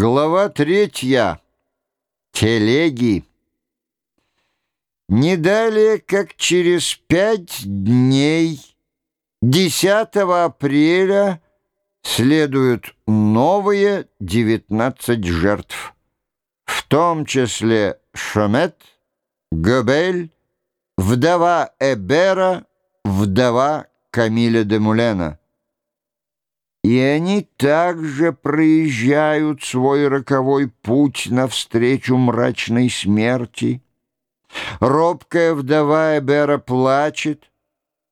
Глава третья. Телеги. Не далее, как через пять дней, 10 апреля, следуют новые 19 жертв, в том числе Шомет, Гобель, вдова Эбера, вдова Камиля де Мулена. И они также проезжают свой роковой путь навстречу мрачной смерти. Робкая вдова Эбера плачет,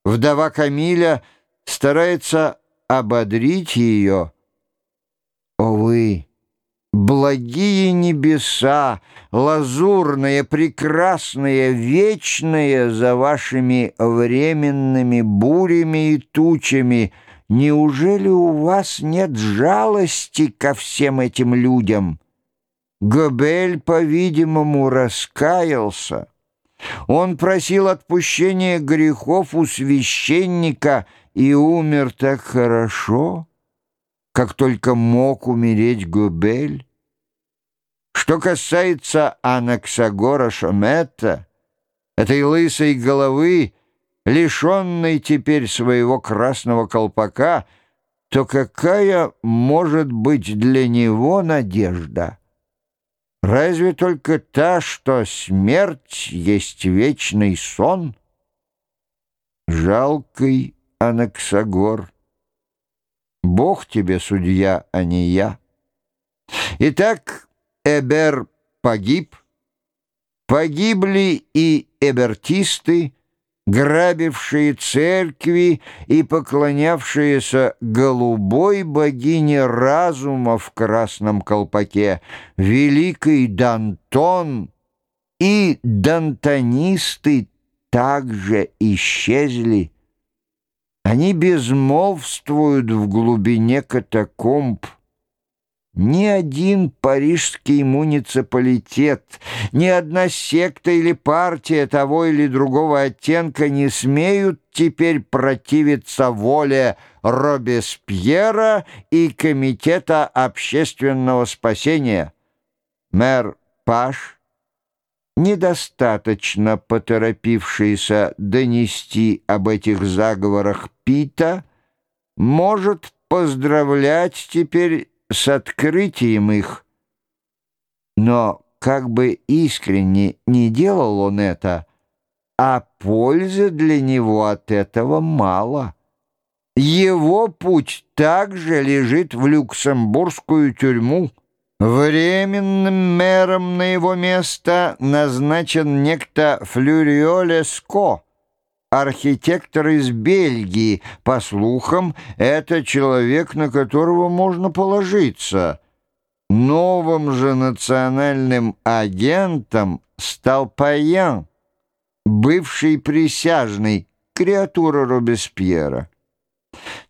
вдова Камиля старается ободрить ее. О вы, благие небеса, лазурные, прекрасные, вечные за вашими временными бурями и тучами — Неужели у вас нет жалости ко всем этим людям? Гобель, по-видимому, раскаялся. Он просил отпущения грехов у священника и умер так хорошо, как только мог умереть Гобель. Что касается Анаксагора Шометта, этой лысой головы, лишенный теперь своего красного колпака, то какая может быть для него надежда? Разве только та, что смерть есть вечный сон? Жалкий Анаксагор, Бог тебе судья, а не я. Итак, Эбер погиб, погибли и эбертисты, грабившие церкви и поклонявшиеся голубой богине разума в красном колпаке, великий Дантон и дантонисты также исчезли. Они безмолвствуют в глубине катакомб, ни один парижский муниципалитет, ни одна секта или партия того или другого оттенка не смеют теперь противиться воле Робеспьера и Комитета общественного спасения. Мэр Паш, недостаточно поторопившийся донести об этих заговорах Пита, может поздравлять теперь с открытием их. Но как бы искренне не делал он это, а пользы для него от этого мало. Его путь также лежит в люксембургскую тюрьму. Временным мэром на его место назначен некто Флюриоле Ско, архитектор из Бельгии. По слухам, это человек, на которого можно положиться. Новым же национальным агентом стал Паян, бывший присяжный, креатура Робеспьера.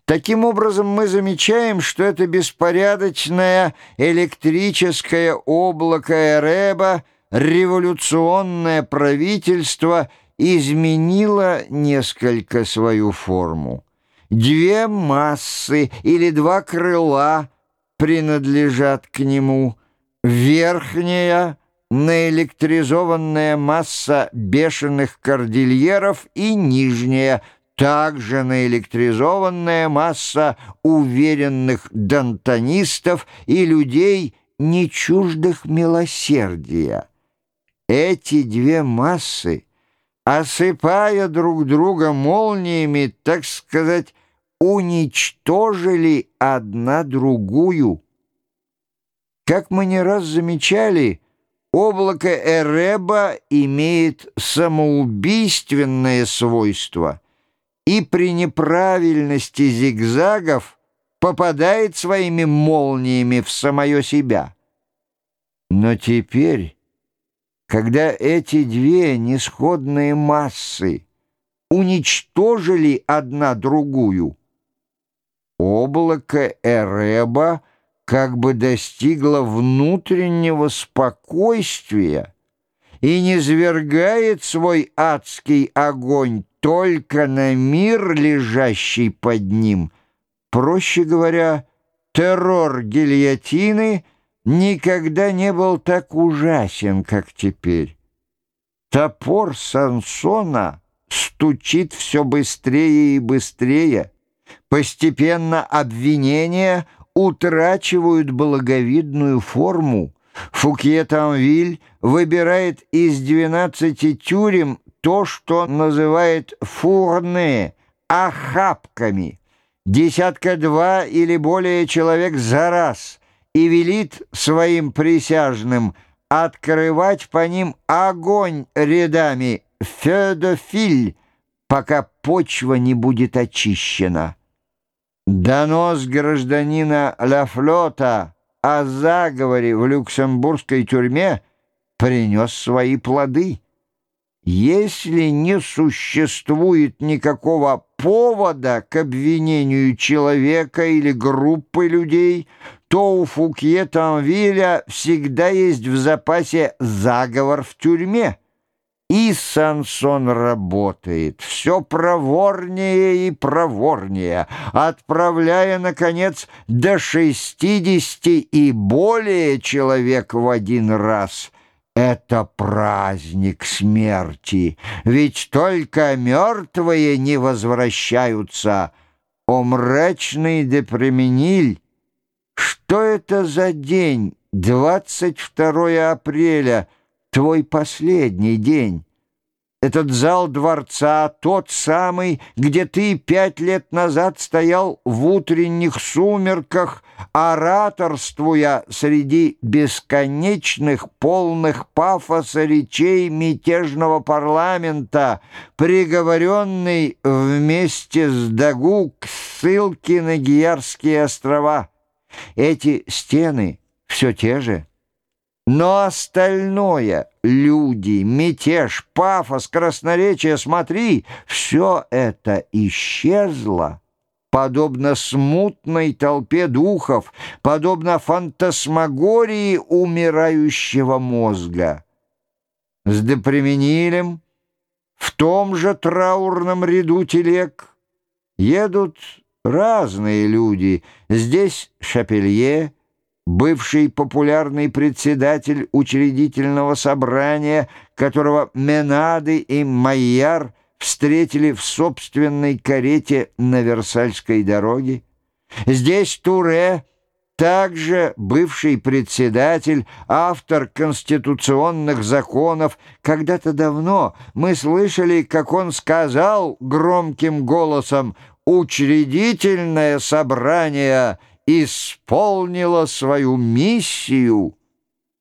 Таким образом, мы замечаем, что это беспорядочное электрическое облако Эреба, революционное правительство — изменила несколько свою форму. Две массы или два крыла принадлежат к нему. Верхняя — наэлектризованная масса бешеных кордильеров и нижняя — также наэлектризованная масса уверенных дантонистов и людей, не чуждых милосердия. Эти две массы — осыпая друг друга молниями, так сказать, уничтожили одна другую. Как мы не раз замечали, облако Эреба имеет самоубийственное свойство и при неправильности зигзагов попадает своими молниями в самое себя. Но теперь когда эти две несходные массы уничтожили одна другую, облако Эреба как бы достигло внутреннего спокойствия и не свергает свой адский огонь только на мир, лежащий под ним. Проще говоря, террор гильотины никогда не был так ужасен, как теперь. Топор Сансона стучит все быстрее и быстрее. Постепенно обвинения утрачивают благовидную форму. Фукье-Тамвиль выбирает из 12 тюрем то, что называет фурне, охапками, десятка-два или более человек за раз, и велит своим присяжным открывать по ним огонь рядами «федофиль», пока почва не будет очищена. Донос гражданина Лафлота о заговоре в люксембургской тюрьме принес свои плоды. Если не существует никакого повода к обвинению человека или группы людей, то у Фукье Танвиля всегда есть в запасе заговор в тюрьме. И Сансон работает все проворнее и проворнее, отправляя, наконец, до шестидесяти и более человек в один раз — это праздник смерти, ведь только мертвые не возвращаются. О мрачный депремениль! Что это за день, 22 апреля, твой последний день? Этот зал дворца, тот самый, где ты пять лет назад стоял в утренних сумерках, ораторствуя среди бесконечных, полных пафоса речей мятежного парламента, приговоренный вместе с Дагу к ссылке на Гиярские острова. Эти стены все те же, но остальное — люди, мятеж, пафос, красноречие, смотри, все это исчезло, подобно смутной толпе духов, подобно фантасмагории умирающего мозга. С Депременилем в том же траурном ряду телег едут разные люди. Здесь Шапелье — бывший популярный председатель учредительного собрания, которого Менады и Майяр встретили в собственной карете на Версальской дороге. Здесь Туре, также бывший председатель, автор конституционных законов. Когда-то давно мы слышали, как он сказал громким голосом «Учредительное собрание» исполнила свою миссию,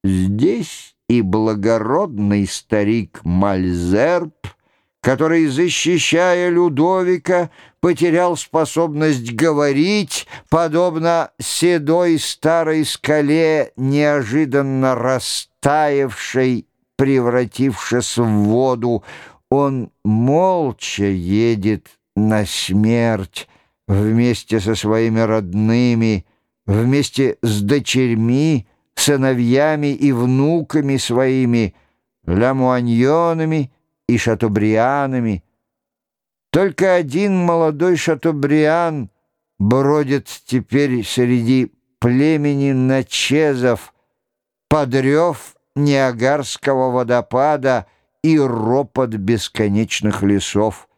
здесь и благородный старик Мальзерб, который, защищая Людовика, потерял способность говорить, подобно седой старой скале, неожиданно растаявшей, превратившись в воду. Он молча едет на смерть, вместе со своими родными, вместе с дочерьми, сыновьями и внуками своими, ламуаньонами и шатобрианами. Только один молодой шатобриан бродит теперь среди племени начезов, подрев Ниагарского водопада и ропот бесконечных лесов —